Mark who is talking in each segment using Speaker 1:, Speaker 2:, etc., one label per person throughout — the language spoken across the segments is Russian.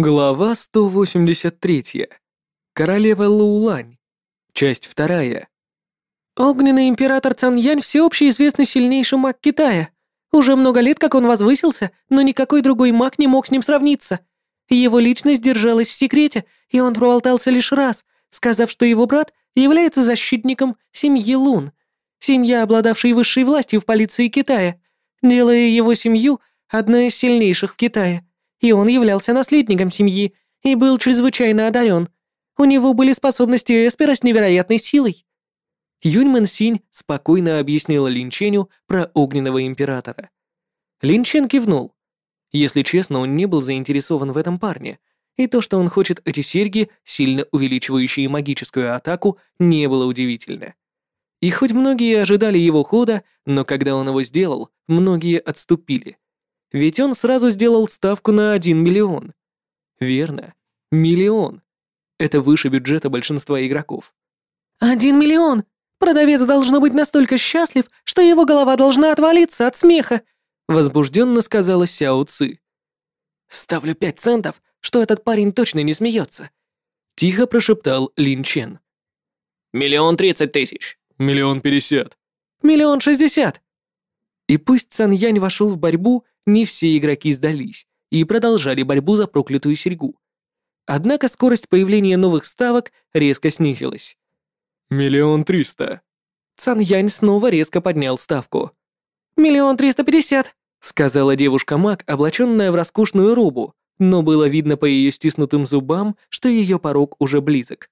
Speaker 1: Глава 183. Королева Лаулань. Часть вторая.
Speaker 2: Огненный император Цаньянь всеобще известный сильнейший маг Китая. Уже много лет, как он возвысился, но никакой другой маг не мог с ним сравниться. Его личность держалась в секрете, и он проболтался лишь раз, сказав, что его брат является защитником семьи Лун, семья, обладавшей высшей властью в полиции Китая, делая его семью одной из сильнейших в Китае и он являлся наследником семьи и был чрезвычайно одарен. У него были способности Эспера с невероятной силой.
Speaker 1: Юнь Мэн Синь спокойно объяснила Лин Ченю про огненного императора. Лин Чен кивнул. Если честно, он не был заинтересован в этом парне, и то, что он хочет эти серьги, сильно увеличивающие магическую атаку, не было удивительно. И хоть многие ожидали его хода, но когда он его сделал, многие отступили — ведь он сразу сделал ставку на 1 миллион. Верно, миллион. Это выше бюджета большинства игроков.
Speaker 2: «Один миллион! Продавец должно быть настолько счастлив, что его голова должна отвалиться от смеха!»
Speaker 1: Возбужденно сказала Сяо Ци.
Speaker 2: «Ставлю пять центов, что этот парень точно не смеется!»
Speaker 1: Тихо прошептал Лин Чен.
Speaker 3: «Миллион тридцать тысяч!»
Speaker 1: «Миллион пятьдесят!»
Speaker 2: «Миллион шестьдесят!»
Speaker 1: И пусть Цан Янь вошел в борьбу, не все игроки сдались и продолжали борьбу за проклятую серьгу. Однако скорость появления новых ставок резко снизилась. «Миллион триста». Цан Янь снова резко поднял ставку.
Speaker 2: «Миллион триста пятьдесят», —
Speaker 1: сказала девушка-маг, облаченная в роскошную робу, но было видно по ее стиснутым зубам, что ее порог уже близок.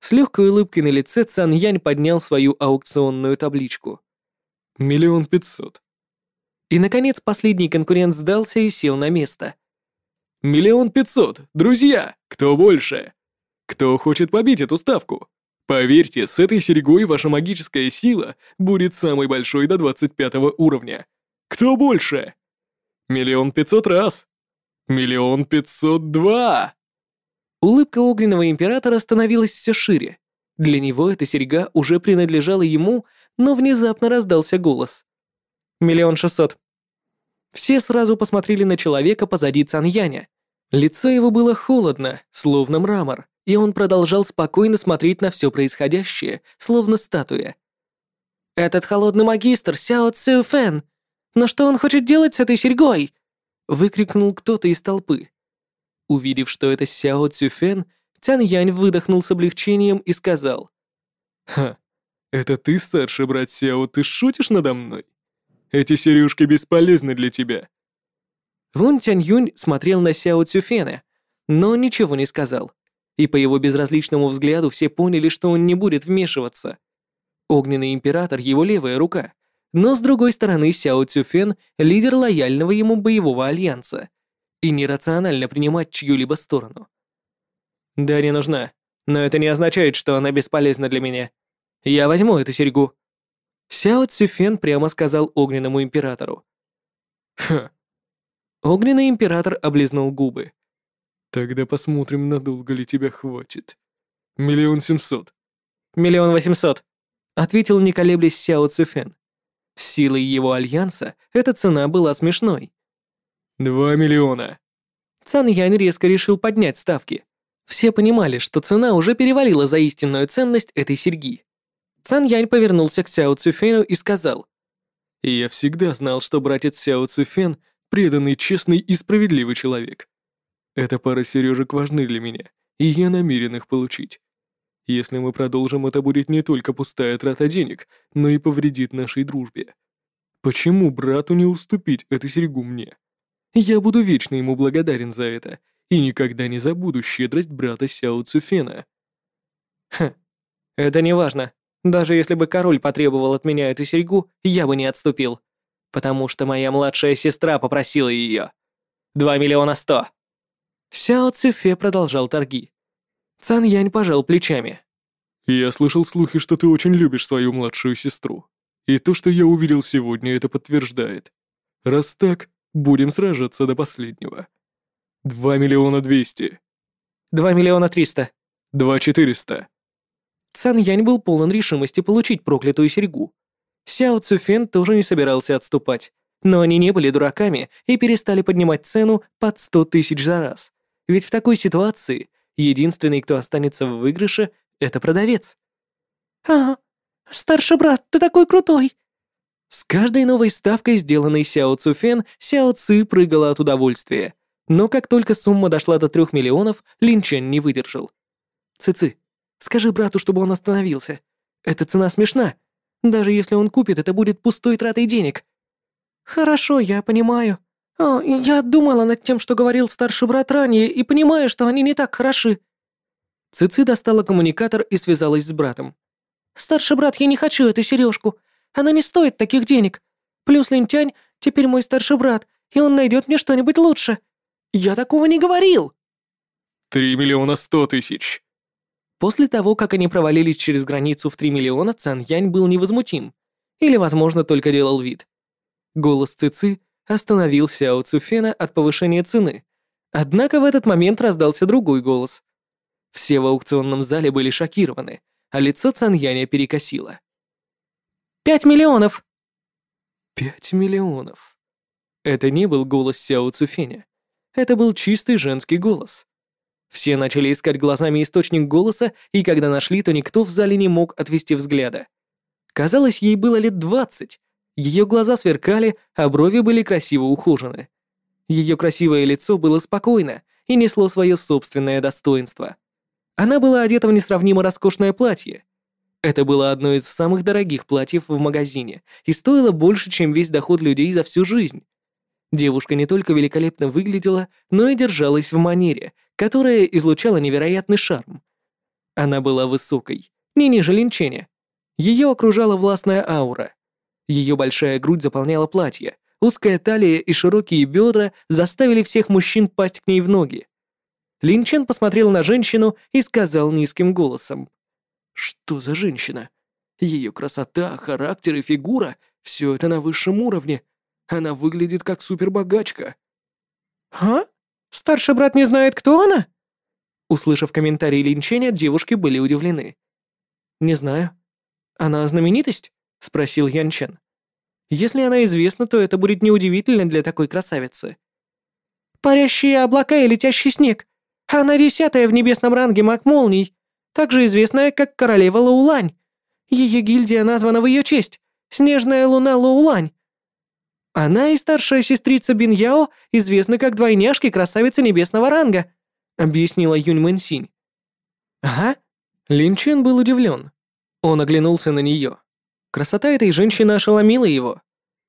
Speaker 1: С легкой улыбкой на лице Цан Янь поднял свою аукционную табличку. «Миллион пятьсот». И, наконец, последний конкурент сдался и сел на место. «Миллион пятьсот! Друзья! Кто больше? Кто хочет побить эту ставку? Поверьте, с этой серьгой ваша магическая сила будет самой большой до 25 уровня. Кто больше? Миллион пятьсот раз! Миллион пятьсот два!» Улыбка огненного императора становилась все шире. Для него эта серьга уже принадлежала ему, но внезапно раздался голос. «Миллион шестьсот. Все сразу посмотрели на человека позади Цаньяня. Лицо его было холодно, словно мрамор, и он продолжал спокойно смотреть на все происходящее, словно статуя.
Speaker 2: «Этот холодный магистр Сяо Цюфэн! Но что он хочет делать с этой серьгой?»
Speaker 1: выкрикнул кто-то из толпы. Увидев, что это Сяо Цюфэн, Цянь выдохнул с облегчением и сказал. «Ха, это ты, старший брат Сяо, ты шутишь надо мной?» Эти сережки бесполезны для тебя». Лун Тянь Юнь смотрел на Сяо Цюфена, но ничего не сказал. И по его безразличному взгляду все поняли, что он не будет вмешиваться. Огненный император — его левая рука, но с другой стороны Сяо Цюфен — лидер лояльного ему боевого альянса, и нерационально принимать чью-либо сторону. «Да, не нужна, но это не означает, что она бесполезна для меня. Я возьму эту серьгу», Сяо Цюфен прямо сказал огненному императору. «Ха». Огненный император облизнул губы. «Тогда посмотрим, надолго ли тебя хватит. Миллион семьсот». «Миллион восемьсот», — ответил не колеблясь Сяо Цюфен. С силой его альянса эта цена была смешной. «Два миллиона». Цан Янь резко решил поднять ставки. Все понимали, что цена уже перевалила за истинную ценность этой серьги. Цан Янь повернулся к Сяо Цюфену и сказал. «Я всегда знал, что братец Сяо Цюфен — преданный, честный и справедливый человек. Эта пара сережек важны для меня, и я намерен их получить. Если мы продолжим, это будет не только пустая трата денег, но и повредит нашей дружбе. Почему брату не уступить эту серьгу мне? Я буду вечно ему благодарен за это и никогда не забуду щедрость брата Сяо Цюфена». «Хм, это не важно», даже если бы король потребовал от меня эту серьгу, я бы не отступил. Потому что моя младшая сестра попросила ее. Два миллиона сто. Сяо Цюфе продолжал торги. Цан Янь пожал плечами. «Я слышал слухи, что ты очень любишь свою младшую сестру. И то, что я увидел сегодня, это подтверждает. Раз так, будем сражаться до последнего. Два миллиона двести. Два миллиона триста. Два четыреста. Цан Янь был полон решимости получить проклятую серьгу. Сяо Цюфен тоже не собирался отступать, но они не были дураками и перестали поднимать цену под сто тысяч за раз. Ведь в такой ситуации единственный, кто останется в выигрыше, это продавец.
Speaker 2: «А, старший брат, ты такой крутой!»
Speaker 1: С каждой новой ставкой, сделанной Сяо Цуфен, Сяо Ци прыгала от удовольствия. Но как только сумма дошла до трех миллионов, Лин Чен не выдержал. «Ци-ци, скажи брату, чтобы он остановился. Эта цена смешна. Даже если он купит, это будет пустой тратой денег».
Speaker 2: «Хорошо, я понимаю. О, я думала над тем, что говорил старший брат ранее, и понимаю, что они не так хороши».
Speaker 1: Цици достала коммуникатор и связалась с братом.
Speaker 2: «Старший брат, я не хочу эту сережку. Она не стоит таких денег. Плюс Линтянь теперь мой старший брат, и он найдет мне что-нибудь лучше. Я такого не говорил!»
Speaker 1: «Три миллиона сто тысяч!» После того, как они провалились через границу в три миллиона, Цан Янь был невозмутим. Или, возможно, только делал вид. Голос Цици остановил Сяо Цуфена от повышения цены. Однако в этот момент раздался другой голос. Все в аукционном зале были шокированы, а лицо Цан Яня перекосило.
Speaker 2: «Пять миллионов!»
Speaker 1: «Пять миллионов!» Это не был голос Сяо Цуфеня. Это был чистый женский голос. Все начали искать глазами источник голоса, и когда нашли, то никто в зале не мог отвести взгляда. Казалось, ей было лет двадцать. Ее глаза сверкали, а брови были красиво ухожены. Ее красивое лицо было спокойно и несло свое собственное достоинство. Она была одета в несравнимо роскошное платье. Это было одно из самых дорогих платьев в магазине и стоило больше, чем весь доход людей за всю жизнь. Девушка не только великолепно выглядела, но и держалась в манере, которая излучала невероятный шарм. Она была высокой, не ниже линченя. Ее окружала властная аура. Ее большая грудь заполняла платье, узкая талия и широкие бедра заставили всех мужчин пасть к ней в ноги. Лин Чен посмотрел на женщину и сказал низким голосом. «Что за женщина? Ее красота, характер и фигура — все это на высшем уровне. Она выглядит как супербогачка».
Speaker 2: «А? Старший брат не знает, кто она?»
Speaker 1: Услышав комментарий Лин Ченя, девушки были удивлены. «Не знаю. Она знаменитость?» — спросил Ян Чен. «Если она известна, то это будет неудивительно для такой красавицы».
Speaker 2: «Парящие облака и летящий снег. Она десятая в небесном ранге маг молний, также известная как королева Лаулань. Ее гильдия названа в ее честь — Снежная луна Лаулань. Она и старшая сестрица Бин Яо известны как двойняшки красавицы небесного ранга», — объяснила Юнь Мэнсинь.
Speaker 1: «Ага». Лин Чен был удивлен. Он оглянулся на нее. Красота этой женщины ошеломила его.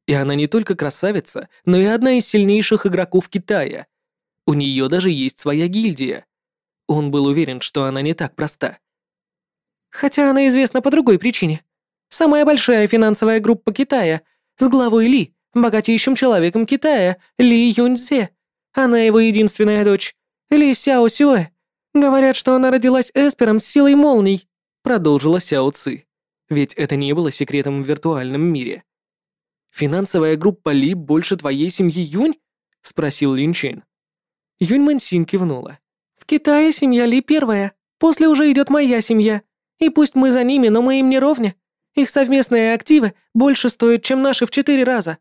Speaker 1: И она не только красавица, но и одна из сильнейших игроков Китая. У нее даже есть своя гильдия. Он был уверен, что она не так проста.
Speaker 2: Хотя она известна по другой причине. Самая большая финансовая группа Китая с главой Ли, богатейшим человеком Китая, Ли Юньцзе. Она его единственная дочь, Ли Сяо Сюэ. Говорят, что она родилась эспером с силой молний, продолжила Сяо Ци. Ведь это не было секретом в виртуальном мире. «Финансовая группа Ли больше твоей семьи Юнь?» — спросил Лин Чен. Юнь Мэнсин кивнула. В Китае семья Ли первая, после уже идет моя семья. И пусть мы за ними, но мы им не ровня. Их совместные активы больше стоят, чем наши в четыре раза.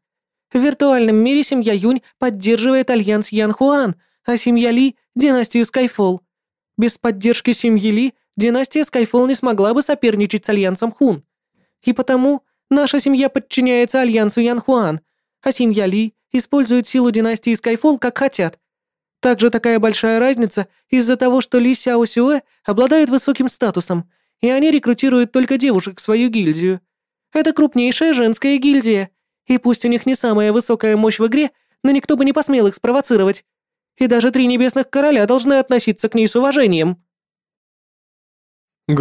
Speaker 2: В виртуальном мире семья Юнь поддерживает альянс Ян Хуан, а семья Ли — династию Скайфолл. Без поддержки семьи Ли династия Скайфолл не смогла бы соперничать с альянсом Хун. И потому наша семья подчиняется альянсу Ян Хуан, а семья Ли использует силу династии Скайфолл как хотят, также такая большая разница из-за того, что Ли Сяо Сюэ обладает высоким статусом, и они рекрутируют только девушек в свою гильдию. Это крупнейшая женская гильдия, и пусть у них не самая высокая мощь в игре, но никто бы не посмел их спровоцировать. И даже три небесных короля должны относиться к ней с уважением.